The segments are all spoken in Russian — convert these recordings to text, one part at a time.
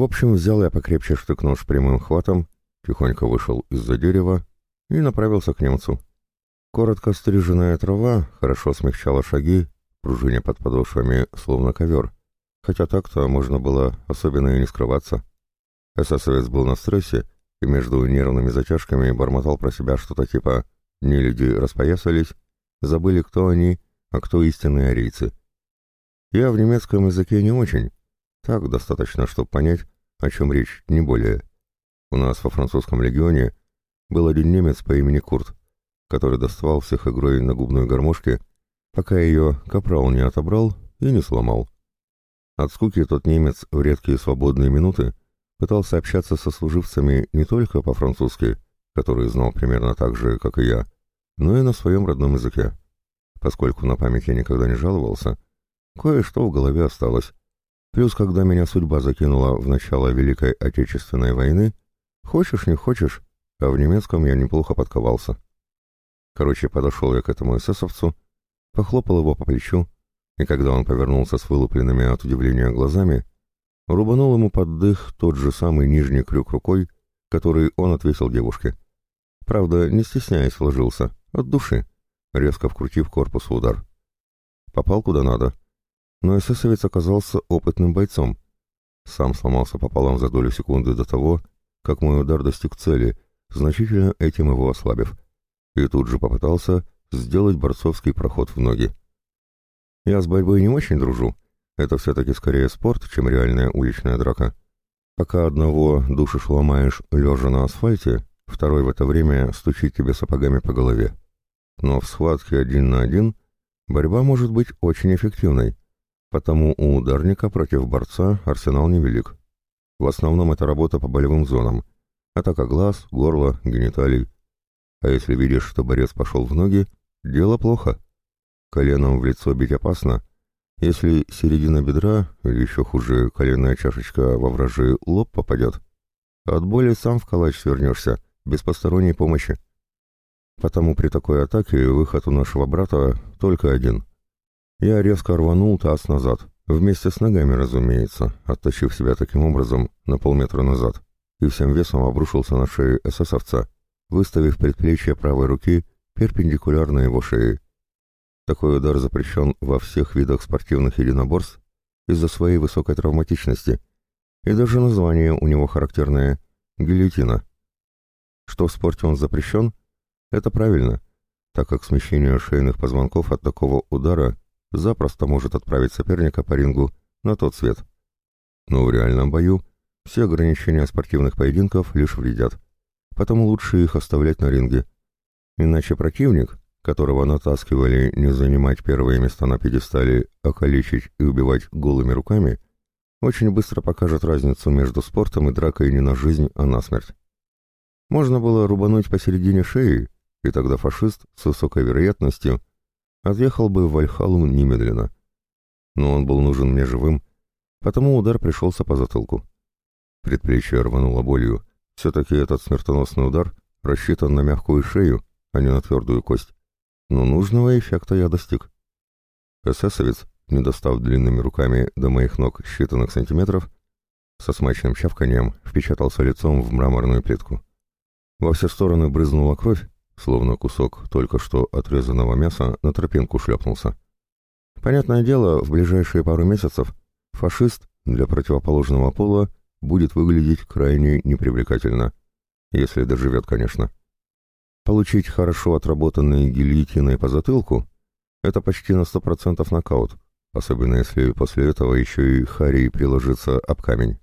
В общем, взял я покрепче штык-нож прямым хватом, тихонько вышел из-за дерева и направился к немцу. Коротко стриженная трава хорошо смягчала шаги, пружине под подошвами, словно ковер, хотя так-то можно было особенно и не скрываться. Эсэсовец был на стрессе и между нервными затяжками бормотал про себя что-то типа «не люди распоясались», забыли, кто они, а кто истинные арийцы. Я в немецком языке не очень, так достаточно, чтобы понять, о чем речь, не более. У нас во французском легионе был один немец по имени Курт, который доставал всех игрой на губной гармошке, пока ее капрал не отобрал и не сломал. От скуки тот немец в редкие свободные минуты пытался общаться со служивцами не только по-французски, который знал примерно так же, как и я, но и на своем родном языке. Поскольку на память я никогда не жаловался, кое-что в голове осталось, Плюс, когда меня судьба закинула в начало Великой Отечественной войны, хочешь не хочешь, а в немецком я неплохо подковался. Короче, подошел я к этому эсэсовцу, похлопал его по плечу, и когда он повернулся с вылупленными от удивления глазами, рубанул ему под дых тот же самый нижний крюк рукой, который он отвесил девушке. Правда, не стесняясь, вложился, от души, резко вкрутив корпус в удар. Попал куда надо, но эсэсовец оказался опытным бойцом. Сам сломался пополам за долю секунды до того, как мой удар достиг цели, значительно этим его ослабив, и тут же попытался сделать борцовский проход в ноги. Я с борьбой не очень дружу, это все-таки скорее спорт, чем реальная уличная драка. Пока одного душишь ломаешь лежа на асфальте, второй в это время стучит тебе сапогами по голове. Но в схватке один на один борьба может быть очень эффективной, Потому у ударника против борца арсенал невелик. В основном это работа по болевым зонам. Атака глаз, горла, гениталий. А если видишь, что борец пошел в ноги, дело плохо. Коленом в лицо бить опасно. Если середина бедра, или еще хуже, коленная чашечка во вражий лоб попадет, от боли сам в калач свернешься, без посторонней помощи. Потому при такой атаке выход у нашего брата только один — я резко рванул таз назад, вместе с ногами, разумеется, оттащив себя таким образом на полметра назад, и всем весом обрушился на шею эсэсовца, выставив предплечье правой руки перпендикулярно его шее. Такой удар запрещен во всех видах спортивных единоборств из-за своей высокой травматичности, и даже название у него характерное — гильотина. Что в спорте он запрещен? Это правильно, так как смещение шейных позвонков от такого удара запросто может отправить соперника по рингу на тот свет. Но в реальном бою все ограничения спортивных поединков лишь вредят, потому лучше их оставлять на ринге. Иначе противник, которого натаскивали не занимать первые места на пьедестале, а калечить и убивать голыми руками, очень быстро покажет разницу между спортом и дракой не на жизнь, а на смерть. Можно было рубануть посередине шеи, и тогда фашист с высокой вероятностью отъехал бы в Вальхалу немедленно. Но он был нужен мне живым, потому удар пришелся по затылку. Предплечье рвануло болью. Все-таки этот смертоносный удар рассчитан на мягкую шею, а не на твердую кость. Но нужного эффекта я достиг. Эсэсовец, не достав длинными руками до моих ног считанных сантиметров, со смачным чавканием впечатался лицом в мраморную плитку. Во все стороны брызнула кровь, словно кусок только что отрезанного мяса на тропинку шлепнулся. Понятное дело, в ближайшие пару месяцев фашист для противоположного пола будет выглядеть крайне непривлекательно, если доживет, конечно. Получить хорошо отработанные гильотиной по затылку — это почти на сто процентов нокаут, особенно если после этого еще и Харри приложится об камень.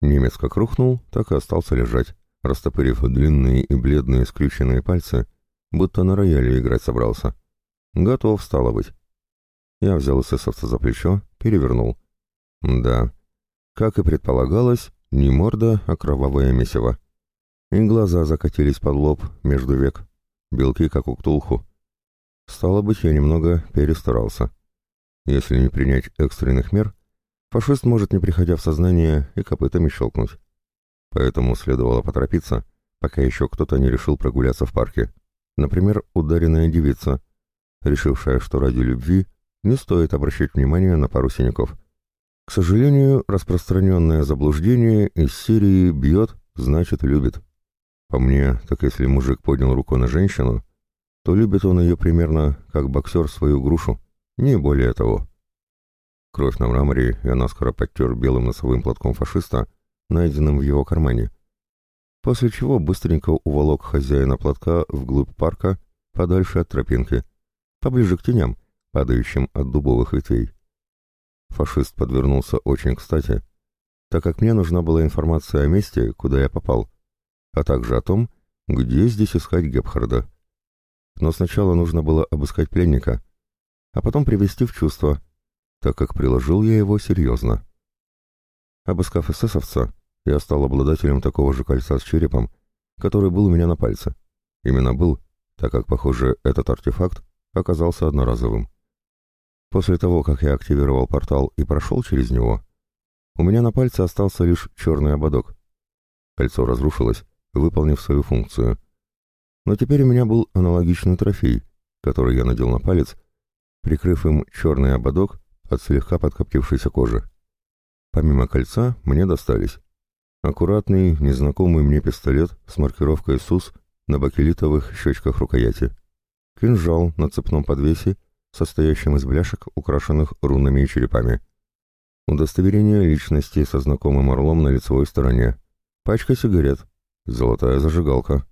Немец как рухнул, так и остался лежать растопырив длинные и бледные скрюченные пальцы, будто на рояле играть собрался. Готов, стало быть. Я взял эсэсовца за плечо, перевернул. Да, как и предполагалось, не морда, а кровавое месиво. И глаза закатились под лоб, между век, белки, как у ктулху. Стало быть, я немного перестарался. Если не принять экстренных мер, фашист может, не приходя в сознание, и копытами щелкнуть поэтому следовало поторопиться, пока еще кто-то не решил прогуляться в парке. Например, ударенная девица, решившая, что ради любви не стоит обращать внимание на пару синяков. К сожалению, распространенное заблуждение из серии «бьет, значит любит». По мне, так если мужик поднял руку на женщину, то любит он ее примерно как боксер свою грушу, не более того. Кровь на мраморе я наскоро подтер белым носовым платком фашиста, найденным в его кармане, после чего быстренько уволок хозяина платка вглубь парка, подальше от тропинки, поближе к теням, падающим от дубовых ветвей. Фашист подвернулся очень кстати, так как мне нужна была информация о месте, куда я попал, а также о том, где здесь искать Гепхарда. Но сначала нужно было обыскать пленника, а потом привести в чувство, так как приложил я его серьезно. Обыскав эсэсовца, я стал обладателем такого же кольца с черепом, который был у меня на пальце. Именно был, так как, похоже, этот артефакт оказался одноразовым. После того, как я активировал портал и прошел через него, у меня на пальце остался лишь черный ободок. Кольцо разрушилось, выполнив свою функцию. Но теперь у меня был аналогичный трофей, который я надел на палец, прикрыв им черный ободок от слегка подкоптившейся кожи. Помимо кольца мне достались аккуратный, незнакомый мне пистолет с маркировкой СУС на бакелитовых щечках рукояти, кинжал на цепном подвесе, состоящем из бляшек, украшенных рунами и черепами, удостоверение личности со знакомым орлом на лицевой стороне, пачка сигарет, золотая зажигалка,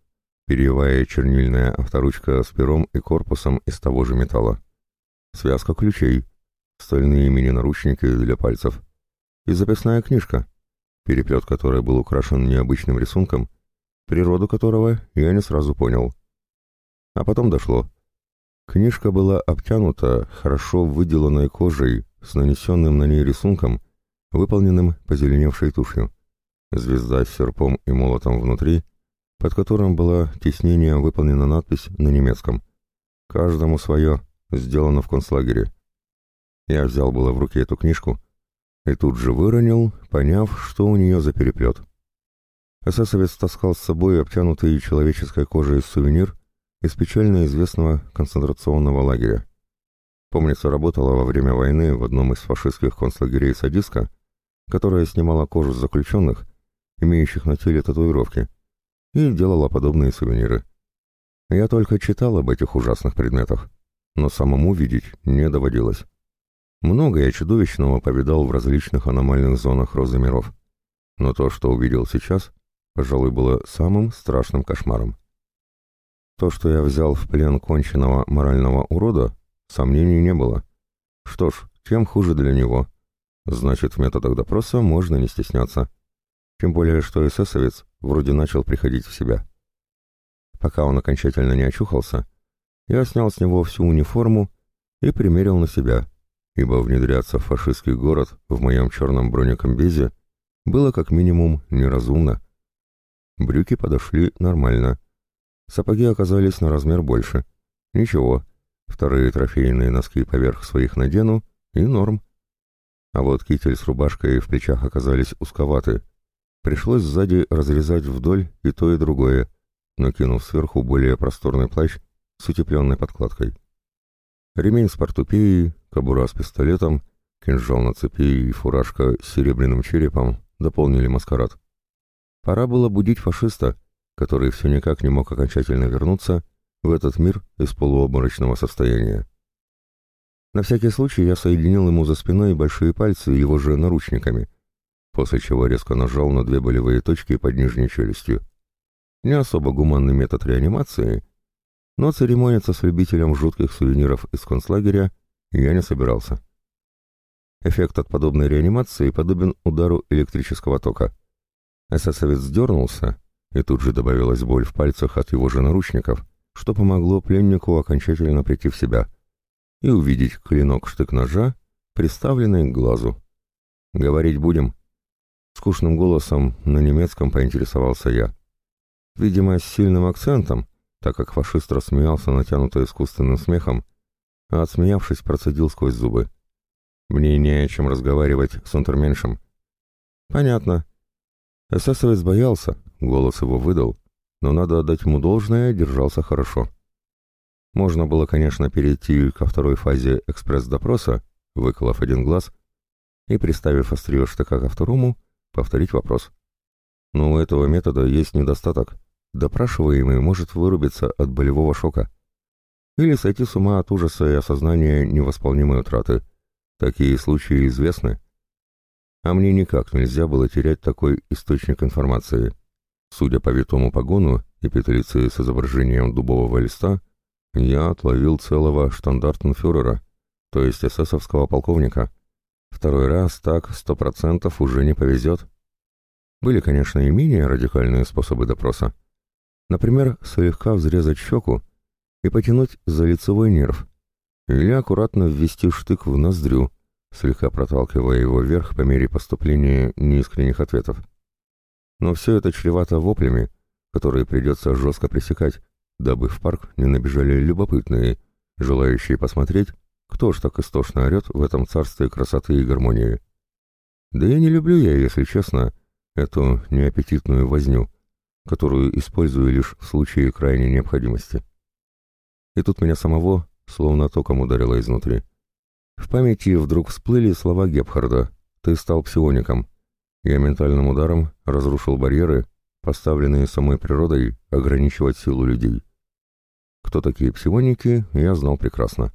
перьевая чернильная авторучка с пером и корпусом из того же металла, связка ключей, стальные мини-наручники для пальцев. И записная книжка, переплет которой был украшен необычным рисунком, природу которого я не сразу понял. А потом дошло. Книжка была обтянута хорошо выделанной кожей с нанесенным на ней рисунком, выполненным позеленевшей тушью. Звезда с серпом и молотом внутри, под которым была теснением выполнена надпись на немецком. «Каждому свое, сделано в концлагере». Я взял было в руки эту книжку и тут же выронил, поняв, что у нее за переплет. Эсэсовец таскал с собой обтянутый человеческой кожей сувенир из печально известного концентрационного лагеря. Помнится, работала во время войны в одном из фашистских концлагерей садистка, которая снимала кожу заключенных, имеющих на теле татуировки, и делала подобные сувениры. Я только читал об этих ужасных предметах, но самому видеть не доводилось. Много я чудовищного повидал в различных аномальных зонах розы миров, но то, что увидел сейчас, пожалуй, было самым страшным кошмаром. То, что я взял в плен конченного морального урода, сомнений не было. Что ж, тем хуже для него. Значит, в методах допроса можно не стесняться. Тем более, что эсэсовец вроде начал приходить в себя. Пока он окончательно не очухался, я снял с него всю униформу и примерил на себя, ибо внедряться в фашистский город в моем черном бронекомбезе было как минимум неразумно. Брюки подошли нормально. Сапоги оказались на размер больше. Ничего, вторые трофейные носки поверх своих надену и норм. А вот китель с рубашкой в плечах оказались узковаты. Пришлось сзади разрезать вдоль и то, и другое, накинув сверху более просторный плащ с утепленной подкладкой. Ремень с портупеей, кобура с пистолетом, кинжал на цепи и фуражка с серебряным черепом дополнили маскарад. Пора было будить фашиста, который все никак не мог окончательно вернуться в этот мир из полуобморочного состояния. На всякий случай я соединил ему за спиной большие пальцы его же наручниками, после чего резко нажал на две болевые точки под нижней челюстью. Не особо гуманный метод реанимации, но церемониться с любителем жутких сувениров из концлагеря я не собирался. Эффект от подобной реанимации подобен удару электрического тока. Эсэсовец дернулся, и тут же добавилась боль в пальцах от его же наручников, что помогло пленнику окончательно прийти в себя и увидеть клинок штык-ножа, приставленный к глазу. «Говорить будем?» Скучным голосом на немецком поинтересовался я. Видимо, с сильным акцентом, так как фашист рассмеялся натянуто искусственным смехом, а отсмеявшись, процедил сквозь зубы. «Мне не о чем разговаривать с унтерменшем». «Понятно». Эсэсовец боялся, голос его выдал, но надо отдать ему должное, держался хорошо. Можно было, конечно, перейти ко второй фазе экспресс-допроса, выколов один глаз, и, приставив острие штыка ко второму, повторить вопрос. Но у этого метода есть недостаток. Допрашиваемый может вырубиться от болевого шока. Или сойти с ума от ужаса и осознания невосполнимой утраты. Такие случаи известны. А мне никак нельзя было терять такой источник информации. Судя по витому погону и петлице с изображением дубового листа, я отловил целого штандартенфюрера, то есть эсэсовского полковника. Второй раз так сто процентов уже не повезет. Были, конечно, и менее радикальные способы допроса. Например, слегка взрезать щеку и потянуть за лицевой нерв, или аккуратно ввести штык в ноздрю, слегка проталкивая его вверх по мере поступления неискренних ответов. Но все это чревато воплями, которые придется жестко пресекать, дабы в парк не набежали любопытные, желающие посмотреть, кто ж так истошно орет в этом царстве красоты и гармонии. Да и не люблю я, если честно, эту неаппетитную возню, которую использую лишь в случае крайней необходимости. И тут меня самого словно током ударило изнутри. В памяти вдруг всплыли слова Гепхарда «Ты стал псиоником». Я ментальным ударом разрушил барьеры, поставленные самой природой ограничивать силу людей. Кто такие псионики, я знал прекрасно.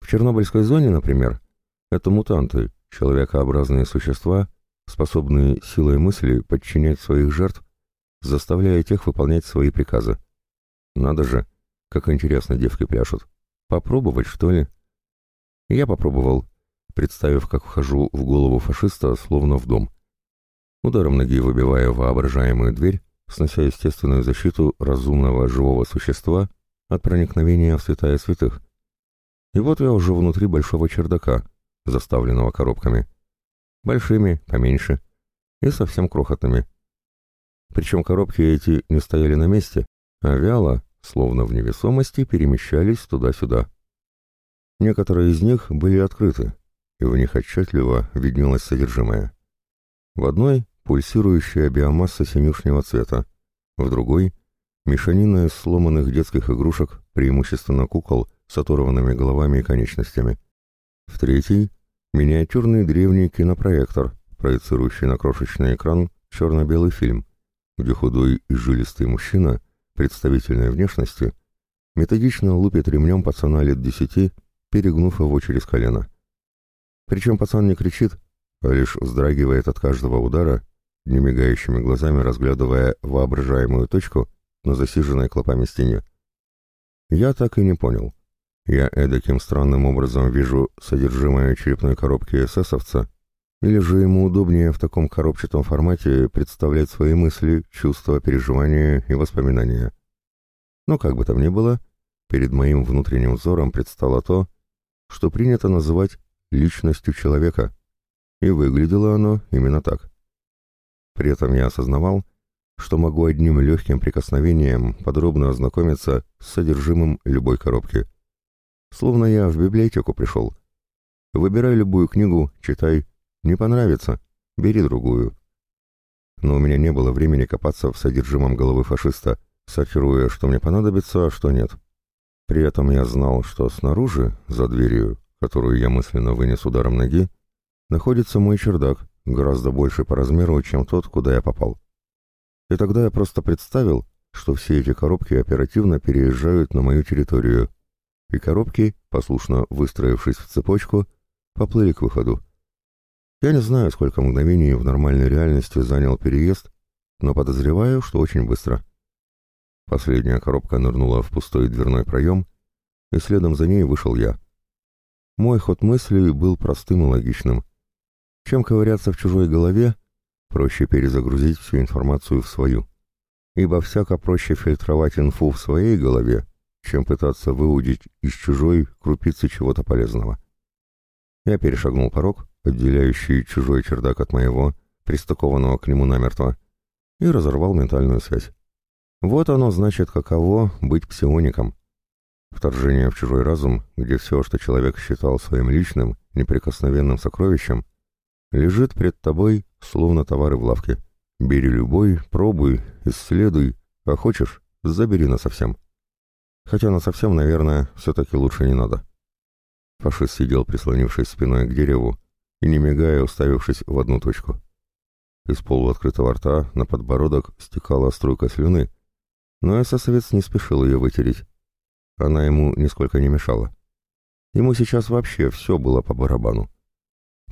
В Чернобыльской зоне, например, это мутанты, человекообразные существа, способные силой мысли подчинять своих жертв, заставляя тех выполнять свои приказы. Надо же, как интересно девки пляшут. Попробовать, что ли? Я попробовал, представив, как вхожу в голову фашиста, словно в дом. Ударом ноги выбивая воображаемую дверь, снося естественную защиту разумного живого существа от проникновения в святая святых. И вот я уже внутри большого чердака, заставленного коробками. Большими, поменьше, и совсем крохотными. Причем коробки эти не стояли на месте, а вяло, словно в невесомости, перемещались туда-сюда. Некоторые из них были открыты, и в них отчетливо виднелось содержимое. В одной — пульсирующая биомасса синюшнего цвета, в другой — мешанина из сломанных детских игрушек, преимущественно кукол, с оторванными головами и конечностями. В третьей — миниатюрный древний кинопроектор, проецирующий на крошечный экран черно-белый фильм, где худой и жилистый мужчина, представительной внешности, методично лупит ремнем пацана лет десяти перегнув его через колено. Причем пацан не кричит, а лишь вздрагивает от каждого удара, немигающими глазами разглядывая воображаемую точку на засиженной клопами стене. Я так и не понял. Я эдаким странным образом вижу содержимое черепной коробки эсэсовца, или же ему удобнее в таком коробчатом формате представлять свои мысли, чувства, переживания и воспоминания. Но как бы там ни было, перед моим внутренним взором предстало то, что принято называть личностью человека, и выглядело оно именно так. При этом я осознавал, что могу одним легким прикосновением подробно ознакомиться с содержимым любой коробки. Словно я в библиотеку пришел. Выбирай любую книгу, читай. Не понравится — бери другую. Но у меня не было времени копаться в содержимом головы фашиста, сортируя, что мне понадобится, а что нет. При этом я знал, что снаружи, за дверью, которую я мысленно вынес ударом ноги, находится мой чердак, гораздо больше по размеру, чем тот, куда я попал. И тогда я просто представил, что все эти коробки оперативно переезжают на мою территорию, и коробки, послушно выстроившись в цепочку, поплыли к выходу. Я не знаю, сколько мгновений в нормальной реальности занял переезд, но подозреваю, что очень быстро. Последняя коробка нырнула в пустой дверной проем, и следом за ней вышел я. Мой ход мыслей был простым и логичным. Чем ковыряться в чужой голове, проще перезагрузить всю информацию в свою. Ибо всяко проще фильтровать инфу в своей голове, чем пытаться выудить из чужой крупицы чего-то полезного. Я перешагнул порог, отделяющий чужой чердак от моего, пристыкованного к нему намертво, и разорвал ментальную связь. Вот оно значит, каково быть псиоником. Вторжение в чужой разум, где все, что человек считал своим личным, неприкосновенным сокровищем, лежит пред тобой, словно товары в лавке. Бери любой, пробуй, исследуй, а хочешь, забери насовсем. Хотя насовсем, наверное, все-таки лучше не надо. Фашист сидел, прислонившись спиной к дереву, и не мигая уставившись в одну точку. Из полуоткрытого рта на подбородок стекала струйка слюны, но эсэсовец не спешил ее вытереть. Она ему нисколько не мешала. Ему сейчас вообще все было по барабану.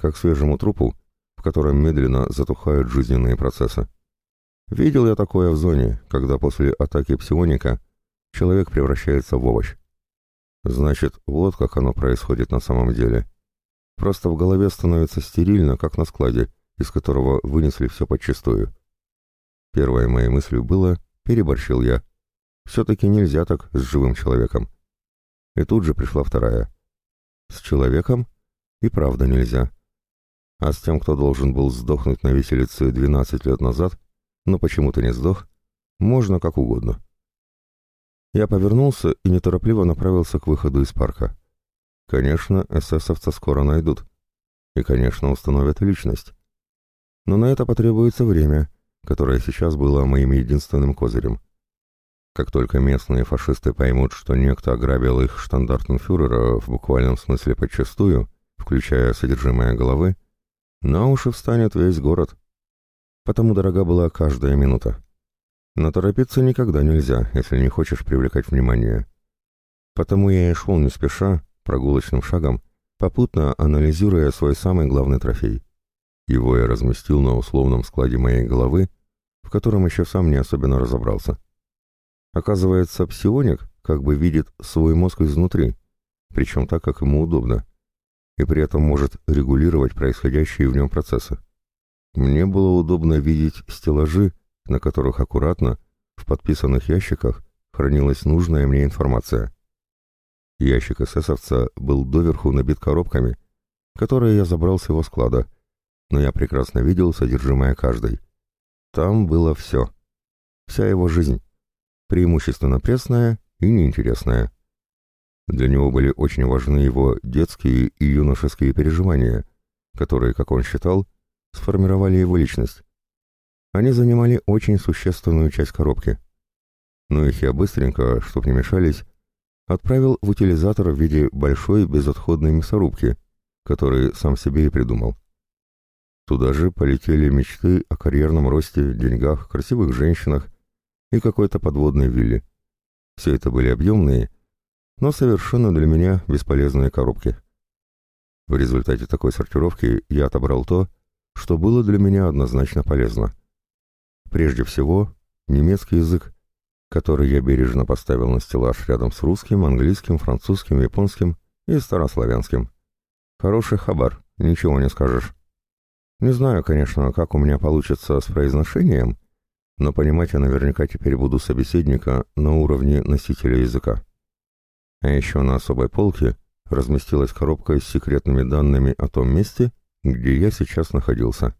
Как свежему трупу, в котором медленно затухают жизненные процессы. Видел я такое в зоне, когда после атаки псионика человек превращается в овощ. Значит, вот как оно происходит на самом деле. Просто в голове становится стерильно, как на складе, из которого вынесли все подчистую. Первой моей мыслью было «переборщил я». Все-таки нельзя так с живым человеком. И тут же пришла вторая. С человеком и правда нельзя. А с тем, кто должен был сдохнуть на виселице 12 лет назад, но почему-то не сдох, можно как угодно. Я повернулся и неторопливо направился к выходу из парка. Конечно, эсэсовца скоро найдут. И, конечно, установят личность. Но на это потребуется время, которое сейчас было моим единственным козырем. Как только местные фашисты поймут, что некто ограбил их штандартенфюрера в буквальном смысле подчастую, включая содержимое головы, на уши встанет весь город. Потому дорога была каждая минута. Но торопиться никогда нельзя, если не хочешь привлекать внимание. Потому я и шел не спеша, прогулочным шагом, попутно анализируя свой самый главный трофей. Его я разместил на условном складе моей головы, в котором еще сам не особенно разобрался. Оказывается, псионик как бы видит свой мозг изнутри, причем так, как ему удобно, и при этом может регулировать происходящие в нем процессы. Мне было удобно видеть стеллажи, на которых аккуратно, в подписанных ящиках, хранилась нужная мне информация. Ящик эсэсовца был доверху набит коробками, которые я забрал с его склада, но я прекрасно видел содержимое каждой. Там было все. Вся его жизнь. Преимущественно пресная и неинтересная. Для него были очень важны его детские и юношеские переживания, которые, как он считал, сформировали его личность. Они занимали очень существенную часть коробки. Но их я быстренько, чтоб не мешались, отправил в утилизатор в виде большой безотходной мясорубки, который сам себе и придумал. Туда же полетели мечты о карьерном росте, деньгах, красивых женщинах и какой-то подводной вилле. Все это были объемные, но совершенно для меня бесполезные коробки. В результате такой сортировки я отобрал то, что было для меня однозначно полезно. Прежде всего, немецкий язык, который я бережно поставил на стеллаж рядом с русским, английским, французским, японским и старославянским. Хороший хабар, ничего не скажешь. Не знаю, конечно, как у меня получится с произношением, но понимать я наверняка теперь буду собеседника на уровне носителя языка. А еще на особой полке разместилась коробка с секретными данными о том месте, где я сейчас находился.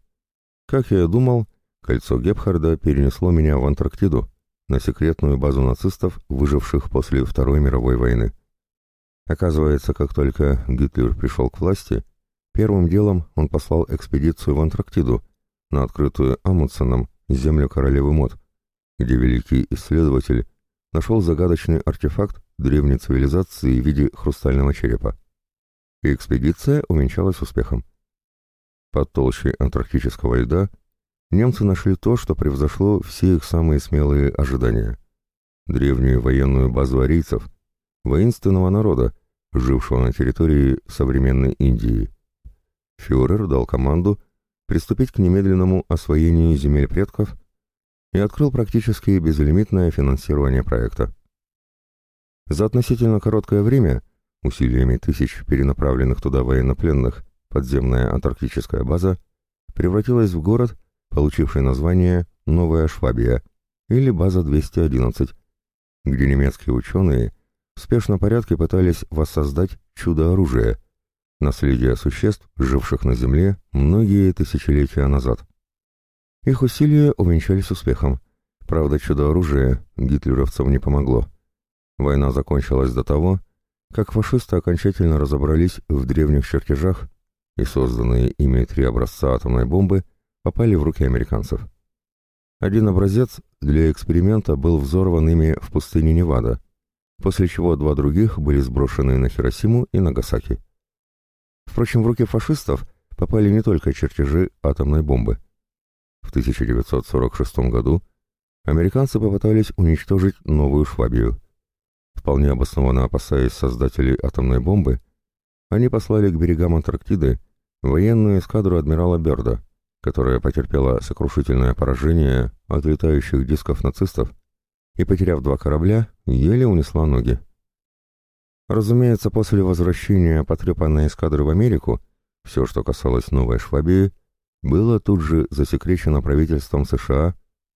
Как я и думал, кольцо Гепхарда перенесло меня в Антарктиду, на секретную базу нацистов, выживших после Второй мировой войны. Оказывается, как только Гитлер пришел к власти, первым делом он послал экспедицию в Антарктиду, на открытую Амундсеном землю королевы Мод, где великий исследователь нашел загадочный артефакт древней цивилизации в виде хрустального черепа. И экспедиция увенчалась успехом. Под толщей антарктического льда немцы нашли то, что превзошло все их самые смелые ожидания. Древнюю военную базу арийцев, воинственного народа, жившего на территории современной Индии. Фюрер дал команду приступить к немедленному освоению земель предков и открыл практически безлимитное финансирование проекта. За относительно короткое время, усилиями тысяч перенаправленных туда военнопленных, подземная антарктическая база превратилась в город, получивший название Новая Швабия или база 211, где немецкие ученые в спешном порядке пытались воссоздать чудо-оружие, наследие существ, живших на Земле многие тысячелетия назад. Их усилия увенчались успехом. Правда, чудо-оружие гитлеровцам не помогло. Война закончилась до того, как фашисты окончательно разобрались в древних чертежах и созданные ими три образца атомной бомбы попали в руки американцев. Один образец для эксперимента был взорван ими в пустыне Невада, после чего два других были сброшены на Хиросиму и Нагасаки. Впрочем, в руки фашистов попали не только чертежи атомной бомбы. В 1946 году американцы попытались уничтожить Новую Швабию. Вполне обоснованно опасаясь создателей атомной бомбы, они послали к берегам Антарктиды военную эскадру адмирала Берда, которая потерпела сокрушительное поражение от летающих дисков нацистов и, потеряв два корабля, еле унесла ноги. Разумеется, после возвращения потрепанной эскадры в Америку, все, что касалось Новой Швабии, было тут же засекречено правительством США,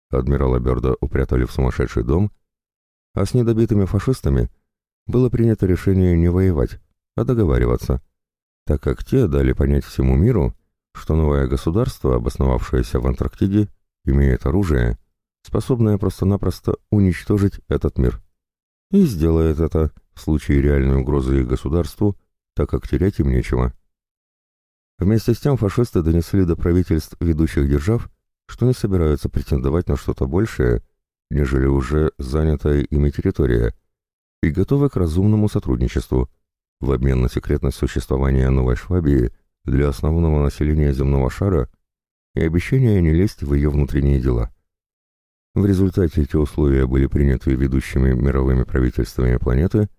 адмирала Берда упрятали в сумасшедший дом, а с недобитыми фашистами было принято решение не воевать, а договариваться, так как те дали понять всему миру, что новое государство, обосновавшееся в Антарктиде, имеет оружие, способное просто-напросто уничтожить этот мир. И сделает это в случае реальной угрозы их государству, так как терять им нечего. Вместе с тем фашисты донесли до правительств ведущих держав, что не собираются претендовать на что-то большее, нежели уже занятая ими территория, и готовы к разумному сотрудничеству в обмен на секретность существования Новой Швабии для основного населения земного шара и обещание не лезть в ее внутренние дела. В результате эти условия были приняты ведущими мировыми правительствами планеты,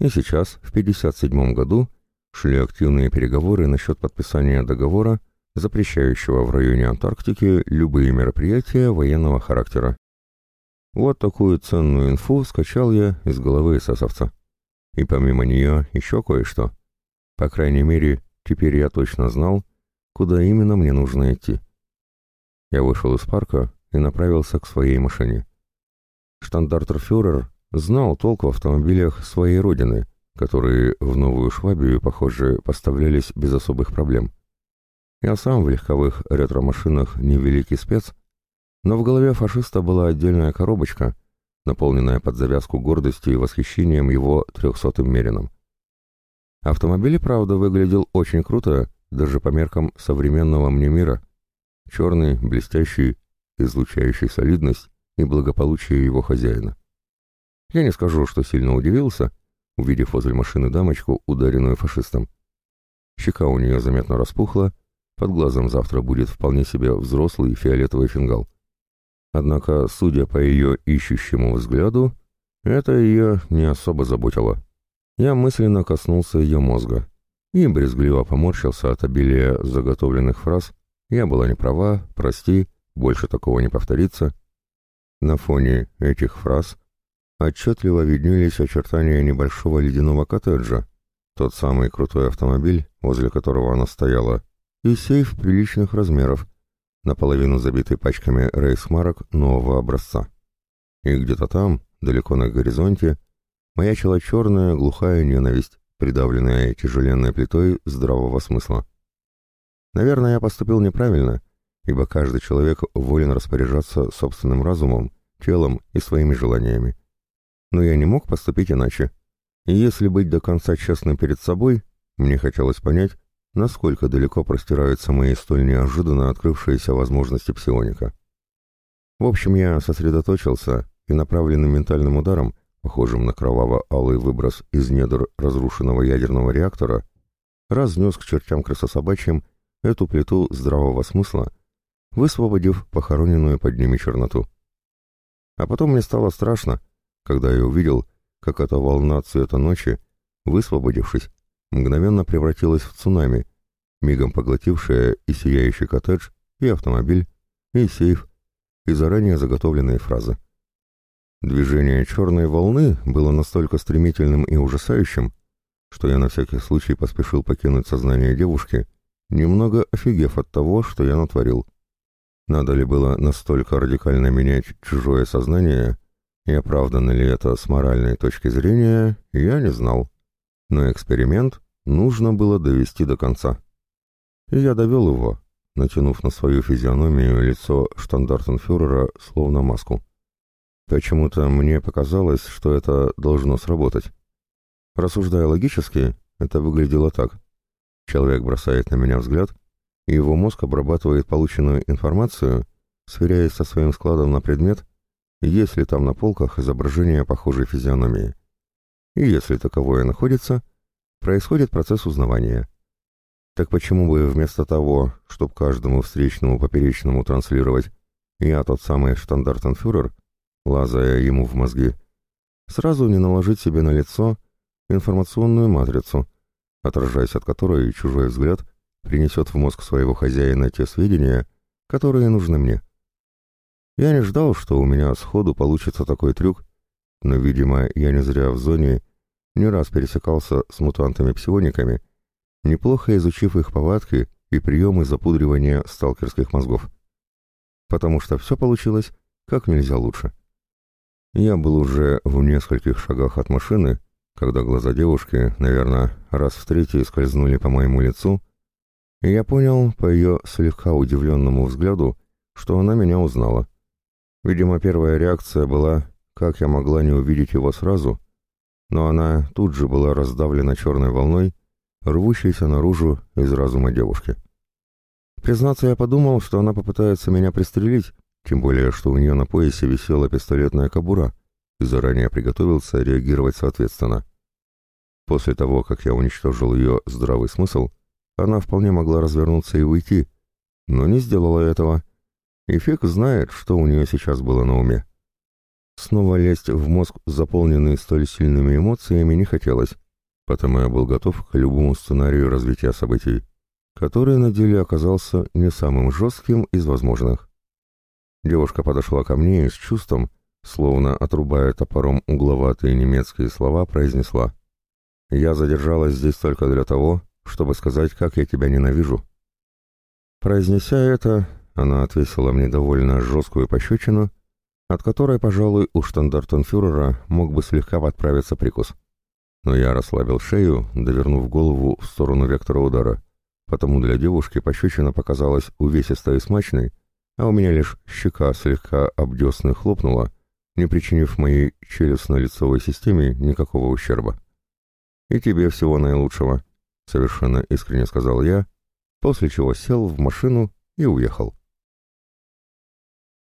и сейчас, в 1957 году, шли активные переговоры насчет подписания договора, запрещающего в районе Антарктики любые мероприятия военного характера. Вот такую ценную инфу скачал я из головы эсэсовца. И помимо нее еще кое-что. По крайней мере, теперь я точно знал, куда именно мне нужно идти. Я вышел из парка и направился к своей машине. Штандартер-фюрер знал толк в автомобилях своей родины, которые в Новую Швабию, похоже, поставлялись без особых проблем. Я сам в легковых ретро-машинах не великий спец, но в голове фашиста была отдельная коробочка, наполненная под завязку гордостью и восхищением его трехсотым мерином. Автомобиль, правда, выглядел очень круто, даже по меркам современного мне мира. Черный, блестящий, излучающий солидность и благополучие его хозяина. Я не скажу, что сильно удивился, увидев возле машины дамочку, ударенную фашистом. Щека у нее заметно распухла, под глазом завтра будет вполне себе взрослый фиолетовый фингал. Однако, судя по ее ищущему взгляду, это ее не особо заботило. Я мысленно коснулся ее мозга и брезгливо поморщился от обилия заготовленных фраз «Я была не права», «Прости», «Больше такого не повторится». На фоне этих фраз отчетливо виднелись очертания небольшого ледяного коттеджа, тот самый крутой автомобиль, возле которого она стояла, и сейф приличных размеров, наполовину забитый пачками рейсмарок нового образца. И где-то там, далеко на горизонте, маячила черная глухая ненависть, придавленная тяжеленной плитой здравого смысла. Наверное, я поступил неправильно, ибо каждый человек волен распоряжаться собственным разумом, телом и своими желаниями. Но я не мог поступить иначе. И если быть до конца честным перед собой, мне хотелось понять, насколько далеко простираются мои столь неожиданно открывшиеся возможности псионика. В общем, я сосредоточился и направленным ментальным ударом, похожим на кроваво-алый выброс из недр разрушенного ядерного реактора, разнес к чертям крысособачьим эту плиту здравого смысла, высвободив похороненную под ними черноту. А потом мне стало страшно, когда я увидел, как эта волна цвета ночи, высвободившись, мгновенно превратилась в цунами, мигом поглотившая и сияющий коттедж, и автомобиль, и сейф, и заранее заготовленные фразы. Движение черной волны было настолько стремительным и ужасающим, что я на всякий случай поспешил покинуть сознание девушки, немного офигев от того, что я натворил. Надо ли было настолько радикально менять чужое сознание, и оправдано ли это с моральной точки зрения, я не знал. Но эксперимент нужно было довести до конца. И я довел его, натянув на свою физиономию лицо штандартенфюрера словно маску. Почему-то мне показалось, что это должно сработать. Рассуждая логически, это выглядело так. Человек бросает на меня взгляд, и его мозг обрабатывает полученную информацию, сверяясь со своим складом на предмет, есть ли там на полках изображение похожей физиономии. И если таковое находится, происходит процесс узнавания. Так почему бы вместо того, чтобы каждому встречному поперечному транслировать «я тот самый штандартенфюрер», лазая ему в мозги, сразу не наложить себе на лицо информационную матрицу, отражаясь от которой чужой взгляд принесет в мозг своего хозяина те сведения, которые нужны мне. Я не ждал, что у меня сходу получится такой трюк, но, видимо, я не зря в зоне не раз пересекался с мутантами-псиониками, неплохо изучив их повадки и приемы запудривания сталкерских мозгов. Потому что все получилось как нельзя лучше. Я был уже в нескольких шагах от машины, когда глаза девушки, наверное, раз в третий скользнули по моему лицу, и я понял по ее слегка удивленному взгляду, что она меня узнала. Видимо, первая реакция была, как я могла не увидеть его сразу, но она тут же была раздавлена черной волной, рвущейся наружу из разума девушки. Признаться, я подумал, что она попытается меня пристрелить, тем более, что у нее на поясе висела пистолетная кобура, и заранее приготовился реагировать соответственно. После того, как я уничтожил ее здравый смысл, она вполне могла развернуться и уйти, но не сделала этого. И фиг знает, что у нее сейчас было на уме. Снова лезть в мозг, заполненный столь сильными эмоциями, не хотелось, потому я был готов к любому сценарию развития событий, который на деле оказался не самым жестким из возможных. Девушка подошла ко мне и с чувством, словно отрубая топором угловатые немецкие слова, произнесла «Я задержалась здесь только для того, чтобы сказать, как я тебя ненавижу». Произнеся это, она отвесила мне довольно жесткую пощечину, от которой, пожалуй, у штандартенфюрера мог бы слегка подправиться прикус. Но я расслабил шею, довернув голову в сторону вектора удара, потому для девушки пощечина показалась увесистой и смачной, а у меня лишь щека слегка обдесной хлопнула, не причинив моей челюстно-лицевой системе никакого ущерба. «И тебе всего наилучшего», — совершенно искренне сказал я, после чего сел в машину и уехал.